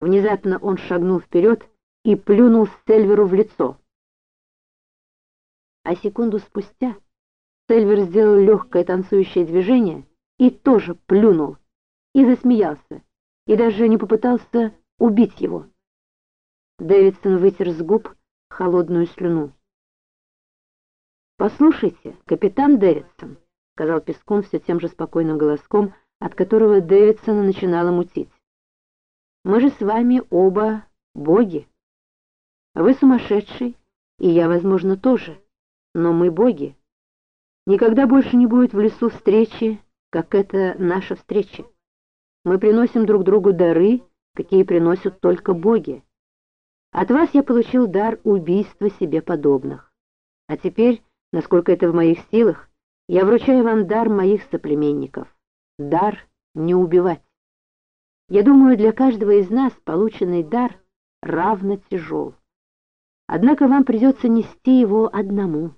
Внезапно он шагнул вперед и плюнул Сельверу в лицо. А секунду спустя Сельвер сделал легкое танцующее движение и тоже плюнул, и засмеялся, и даже не попытался убить его. Дэвидсон вытер с губ холодную слюну. «Послушайте, капитан Дэвидсон», — сказал Пескун все тем же спокойным голоском, от которого Дэвидсона начинало мутить. «Мы же с вами оба боги. Вы сумасшедший, и я, возможно, тоже, но мы боги. Никогда больше не будет в лесу встречи, как это наша встреча. Мы приносим друг другу дары, какие приносят только боги. От вас я получил дар убийства себе подобных. А теперь, насколько это в моих силах, я вручаю вам дар моих соплеменников. Дар не убивать. Я думаю, для каждого из нас полученный дар равно тяжел. Однако вам придется нести его одному.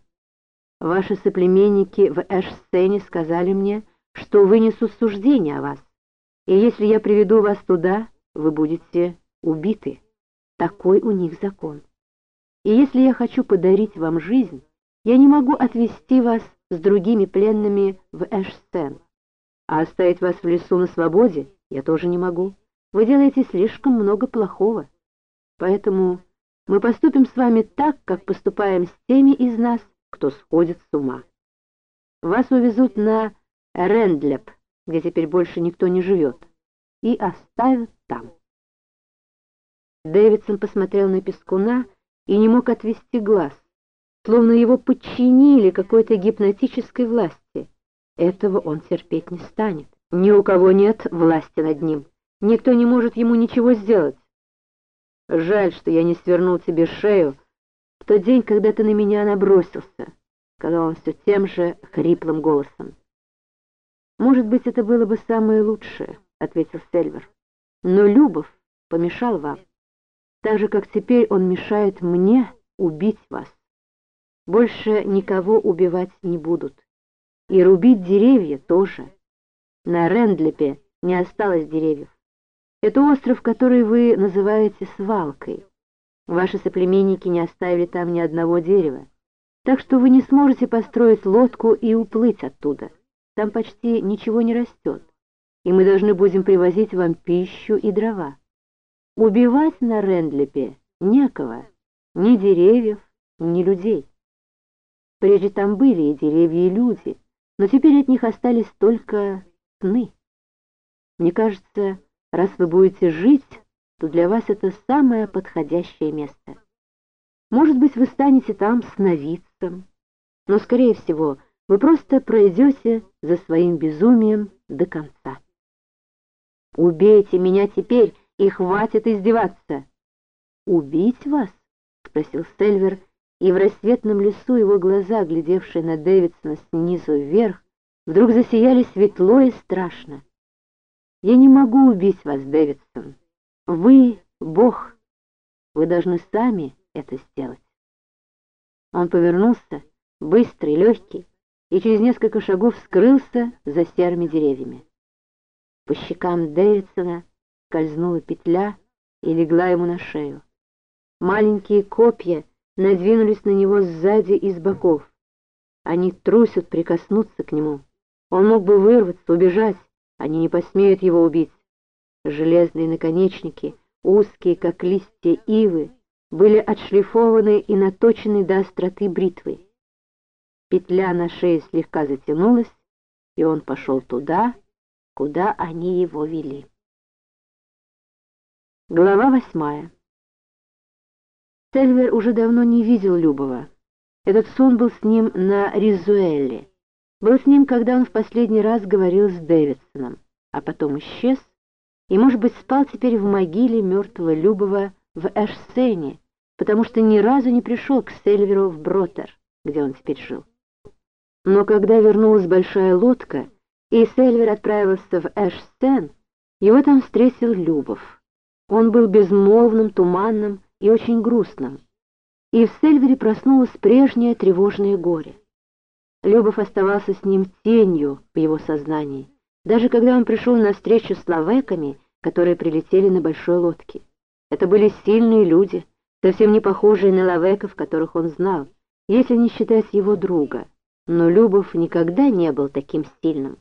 Ваши соплеменники в Эш-сцене сказали мне, что вынесут суждение о вас, и если я приведу вас туда, вы будете убиты. Такой у них закон. И если я хочу подарить вам жизнь, я не могу отвезти вас с другими пленными в Эшстен. А оставить вас в лесу на свободе я тоже не могу. Вы делаете слишком много плохого. Поэтому мы поступим с вами так, как поступаем с теми из нас, кто сходит с ума. Вас увезут на Рендлеп, где теперь больше никто не живет, и оставят там. Дэвидсон посмотрел на Пескуна и не мог отвести глаз, словно его подчинили какой-то гипнотической власти. Этого он терпеть не станет. Ни у кого нет власти над ним. Никто не может ему ничего сделать. Жаль, что я не свернул тебе шею в тот день, когда ты на меня набросился, — сказал он все тем же хриплым голосом. Может быть, это было бы самое лучшее, — ответил Сельвер. Но Любов помешал вам так же, как теперь он мешает мне убить вас. Больше никого убивать не будут. И рубить деревья тоже. На Рендлепе не осталось деревьев. Это остров, который вы называете свалкой. Ваши соплеменники не оставили там ни одного дерева. Так что вы не сможете построить лодку и уплыть оттуда. Там почти ничего не растет. И мы должны будем привозить вам пищу и дрова. Убивать на Рендлипе некого, ни деревьев, ни людей. Прежде там были и деревья, и люди, но теперь от них остались только сны. Мне кажется, раз вы будете жить, то для вас это самое подходящее место. Может быть, вы станете там сновидцем, но, скорее всего, вы просто пройдете за своим безумием до конца. «Убейте меня теперь!» и хватит издеваться. «Убить вас?» — спросил Сельвер, и в рассветном лесу его глаза, глядевшие на Дэвидсона снизу вверх, вдруг засияли светло и страшно. «Я не могу убить вас, Дэвидсон. Вы — Бог. Вы должны сами это сделать». Он повернулся, быстрый, легкий, и через несколько шагов скрылся за серыми деревьями. По щекам Дэвидсона скользнула петля и легла ему на шею. Маленькие копья надвинулись на него сзади и с боков. Они трусят прикоснуться к нему. Он мог бы вырваться, убежать, они не посмеют его убить. Железные наконечники, узкие, как листья ивы, были отшлифованы и наточены до остроты бритвы. Петля на шее слегка затянулась, и он пошел туда, куда они его вели. Глава восьмая. Сельвер уже давно не видел Любова. Этот сон был с ним на Ризуэлле. Был с ним, когда он в последний раз говорил с Дэвидсоном, а потом исчез, и, может быть, спал теперь в могиле мертвого Любова в Эшсене, потому что ни разу не пришел к Сельверу в Бротер, где он теперь жил. Но когда вернулась большая лодка, и Сельвер отправился в Эшсен, его там встретил Любов. Он был безмолвным, туманным и очень грустным. И в Сельвере проснулось прежнее тревожное горе. Любов оставался с ним тенью в его сознании, даже когда он пришел на встречу с лавеками, которые прилетели на большой лодке. Это были сильные люди, совсем не похожие на лавеков, которых он знал, если не считать его друга. Но Любов никогда не был таким сильным.